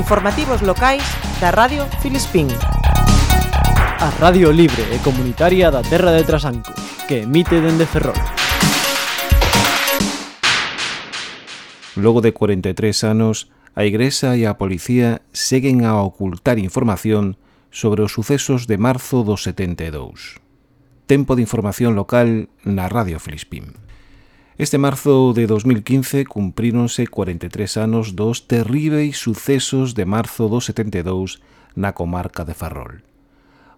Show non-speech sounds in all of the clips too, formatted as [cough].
Informativos locais da Radio Filispín. A Radio Libre e Comunitaria da Terra de Trasanco, que emite dende Ferrol. Logo de 43 anos, a Igrexa e a Policía seguen a ocultar información sobre os sucesos de marzo do 72. Tempo de información local na Radio Filispín. Este marzo de 2015 cumpríronse 43 anos dos terríveis sucesos de marzo do 72 na comarca de Ferrol.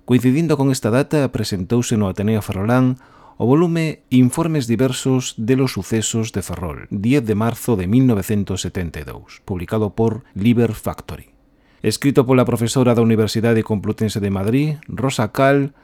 Coincidindo con esta data, presentouse no Ateneo Ferrolán o volume Informes diversos de los sucesos de Ferrol, 10 de marzo de 1972, publicado por Liber Factory. Escrito pola profesora da Universidade Complutense de Madrid, Rosa Cal,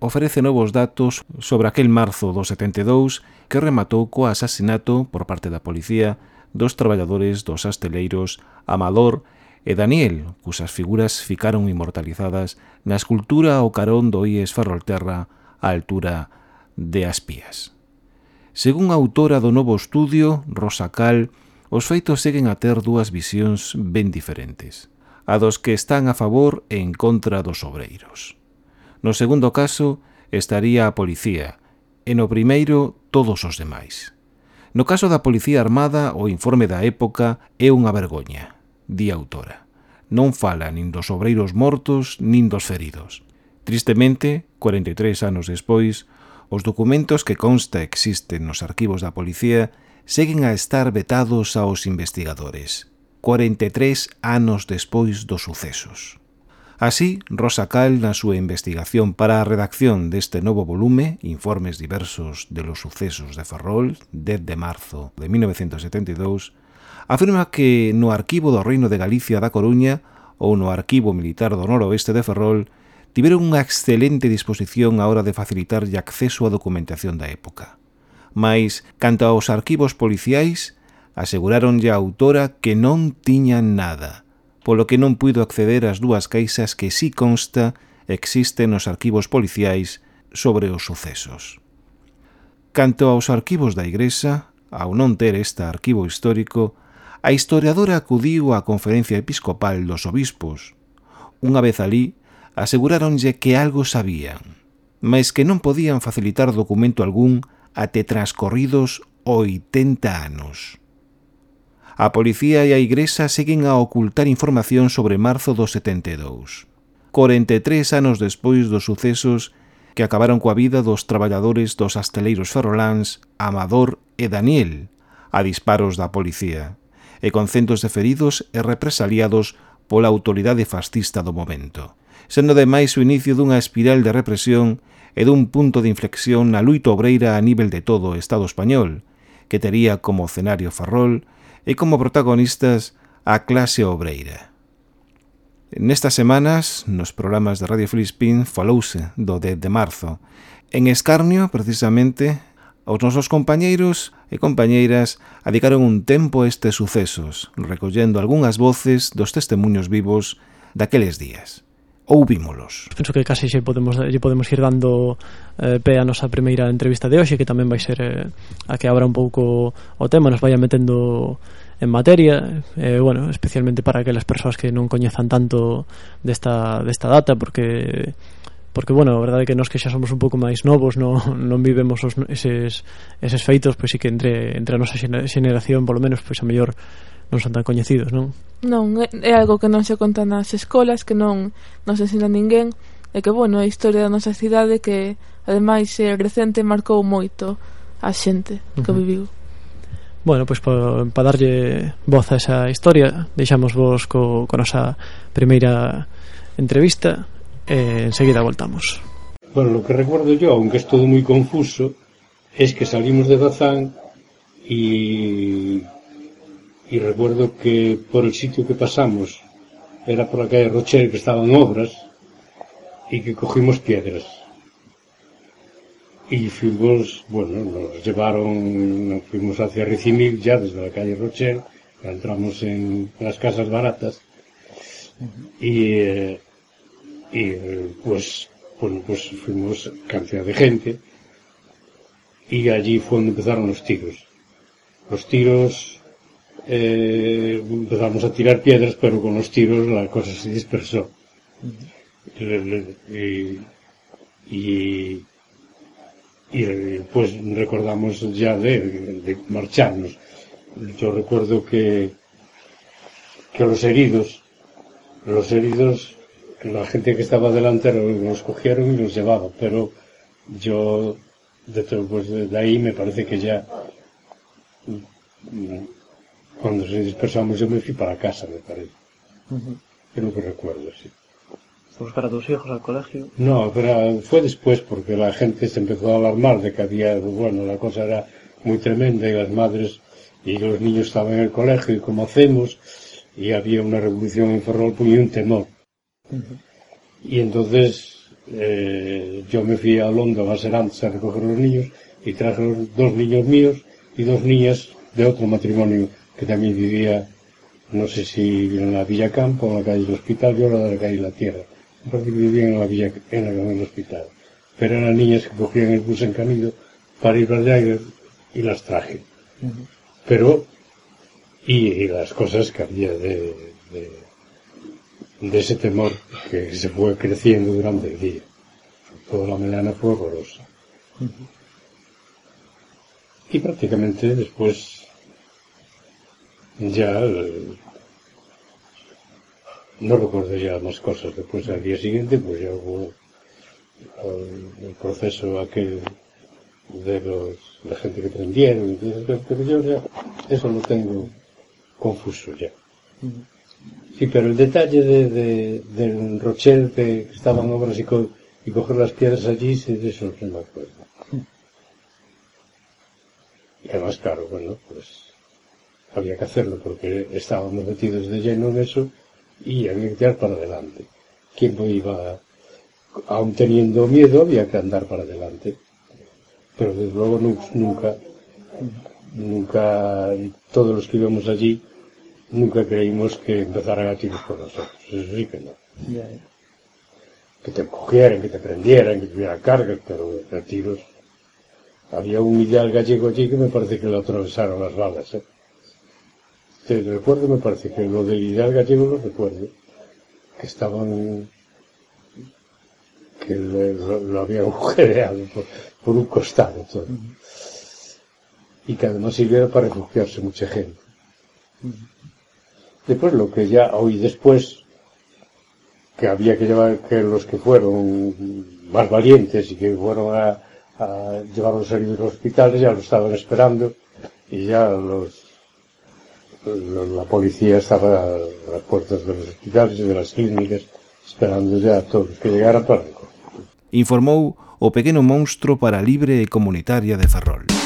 ofrece novos datos sobre aquel marzo do 72 que rematou co asasinato por parte da policía dos traballadores dos asteleiros Amador e Daniel, cusas figuras ficaron inmortalizadas na escultura ao carón do IES Ferrolterra á altura de Aspías. Según a autora do novo estudio, Rosa Cal, os feitos seguen a ter dúas visións ben diferentes, a dos que están a favor e en contra dos obreiros. No segundo caso, estaría a policía, e no primeiro, todos os demais. No caso da Policía Armada, o informe da época é unha vergoña, di a autora. Non fala nin dos obreiros mortos nin dos feridos. Tristemente, 43 anos despois, os documentos que consta existen nos arquivos da policía seguen a estar vetados aos investigadores, 43 anos despois dos sucesos. Así, Rosa Cal, na súa investigación para a redacción deste novo volume, Informes diversos de los sucesos de Ferrol, 10 de marzo de 1972, afirma que no arquivo do Reino de Galicia da Coruña ou no arquivo militar do noroeste de Ferrol tiveron unha excelente disposición á hora de facilitarlle acceso á documentación da época. Mais, canto aos arquivos policiais, aseguraron a autora que non tiñan nada – polo que non puido acceder ás dúas caixas que sí consta existen nos arquivos policiais sobre os sucesos. Canto aos arquivos da Igrexa, ao non ter este arquivo histórico, a historiadora acudiu á Conferencia Episcopal dos Obispos. Unha vez alí, aseguráronlle que algo sabían, mas que non podían facilitar documento algún até transcorridos 80 anos. A policía e a Igresa seguen a ocultar información sobre marzo do 72. 43 anos despois dos sucesos que acabaron coa vida dos traballadores dos asteleiros ferroláns Amador e Daniel a disparos da policía e con centos de feridos e represaliados pola autoridade fascista do momento sendo demais o inicio dunha espiral de represión e dun punto de inflexión na luita obreira a nivel de todo o Estado español, que tería como escenario Ferrol e como protagonistas a clase obreira. Nestas semanas, nos programas de Radio Filispín, falouse do 10 de marzo. En escarnio, precisamente, os nosos compañeiros e compañeiras adicaron un tempo a estes sucesos, recollendo algunhas voces dos testemunhos vivos daqueles días ouvímolos. Penso que case xe podemos, lle podemos ir dando eh, pé a nosa primeira entrevista de hoxe que tamén vai ser eh, a que abra un pouco o tema, nos vai metendo en materia, eh, bueno, especialmente para aquelas persoas que non coñezan tanto desta, desta data porque porque bueno, a verdade é que nós que xa somos un pouco máis novos, non, non vivemos os, eses, eses feitos, pois sí que entre, entre a nosa xeneración, polo menos, pois a mellor non son tan coñecidos, non? Non, é, algo que non se conta nas escolas, que non nos ensina ninguén, e que, bueno, a historia da nosa cidade que, ademais, é recente marcou moito a xente que uh -huh. viviu. Bueno, pois pues, para darlle voz a esa historia, deixamos vos co, con nosa primeira entrevista E enseguida voltamos. Bueno, lo que recuerdo yo, aunque es todo muy confuso Es que salimos de Bazán Y recuerdo que por el sitio que pasamos Era por la calle Rocher que estaban obras Y que cogimos piedras. Y fuimos, bueno, nos llevaron, fuimos hacia Ricimil ya desde la calle Rochelle, entramos en las casas baratas y, eh, y pues, bueno, pues fuimos cantidad de gente y allí fue donde empezaron los tiros. Los tiros eh, empezamos a tirar piedras, pero con los tiros la cosa se dispersó. Y, y, y, pues recordamos ya de, de, marcharnos. Yo recuerdo que, que los heridos, los heridos, la gente que estaba delante los cogieron y los llevaba, pero yo después de ahí me parece que ya cuando se dispersamos yo me fui para casa, me parece. Uh -huh. Creo que recuerdo, sí. ¿A buscar a tus hijos al colegio? No, pero fue después porque la gente se empezó a alarmar de que había, bueno, la cosa era muy tremenda y las madres y los niños estaban en el colegio y como hacemos y había una revolución en Ferrol y un temor. Uh -huh. Y entonces eh, yo me fui a Londres a ser antes a recoger los niños y traje los dos niños míos y dos niñas de otro matrimonio que también vivía, no sé si en la Villa Campo o en la calle del Hospital, yo era de la calle de la Tierra, porque vivían en la Villa, en la calle del Hospital. Pero eran niñas que cogían el bus en camino para ir allá y las traje. Uh -huh. Pero, y, y, las cosas que había de, de, de, ese temor que se fue creciendo durante el día. Toda la mañana fue horrorosa. Y prácticamente después ya no recuerdo ya más cosas después al día siguiente pues ya hubo el, el proceso aquel de los la gente que prendieron pero yo ya eso lo tengo confuso ya sí pero el detalle de, de del Rochelle que estaban obras y, co, y coger las piedras allí de eso no me acuerdo y además claro bueno pues había que hacerlo porque estábamos metidos de lleno en eso y había que tirar para adelante. ¿Quién iba, aún teniendo miedo, había que andar para adelante? Pero desde luego nunca, nunca, todos los que íbamos allí, nunca creímos que empezaran a tiros por nosotros. Eso sí que no. Que te cogieran, que te prendieran, que tuvieran cargas, pero a tiros. Había un ideal gallego allí que me parece que lo atravesaron las balas, ¿eh? te recuerdo, me parece que lo del ideal gallego lo recuerdo, que estaban, que lo, lo habían [laughs] agujereado por, por, un costado todo. Uh -huh. Y que además sirviera para refugiarse mucha gente. Uh -huh. Después lo que ya hoy después, que había que llevar, que los que fueron más valientes y que fueron a, a llevar los heridos a los hospitales ya lo estaban esperando y ya los, los la policía estaba a las puertas de los hospitales e de las clínicas esperando ya a todos que llegara Franco. Informou o pequeno monstro para libre e comunitaria de Ferrol.